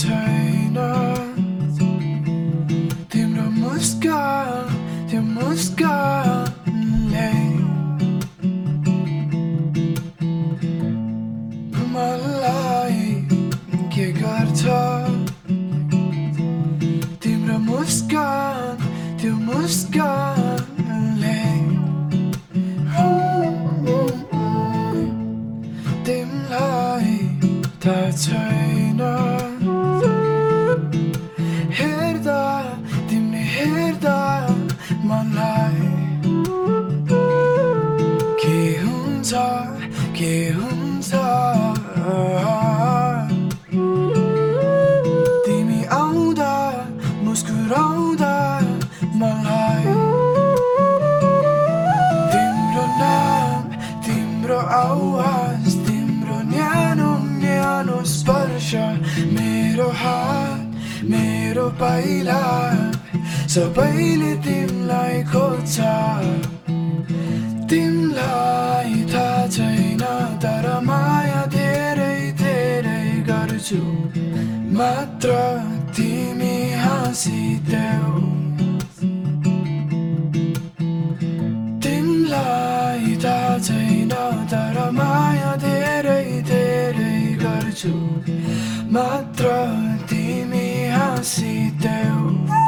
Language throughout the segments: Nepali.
turn मेरो पाइला सबैले तिमीलाई खोज्छ। तिमीलाई थाहा छैन तर माया धेरै धेरै गर्छु। मात्र तिमी हाँसिदेऊ। तिमीलाई थाहा छैन तर माया धेरै धेरै गर्छु। मात्र तिमी se deu.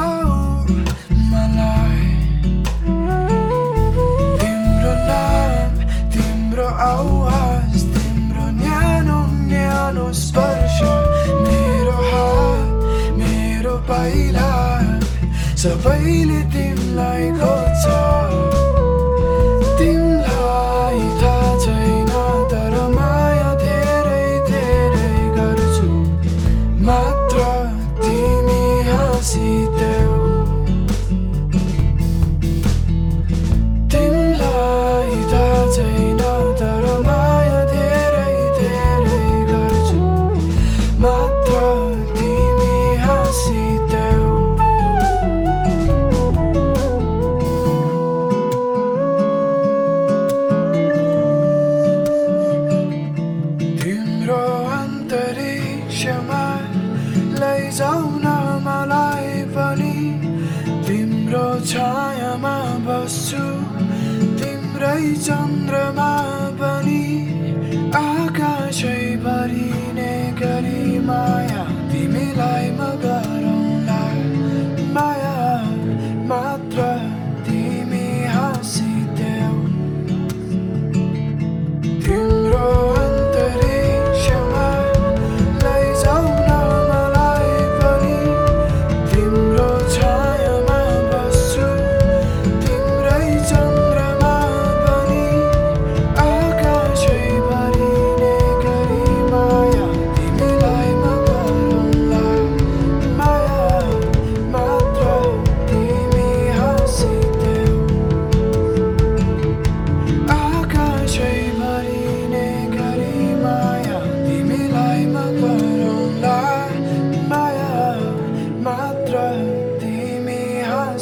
आवाज तिम्रो न्यानो न्यानो स्पर्श मेरो हात मेरो पाइला सबैले तिमीलाई खोज्छ ওই চন্দ্রমা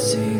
see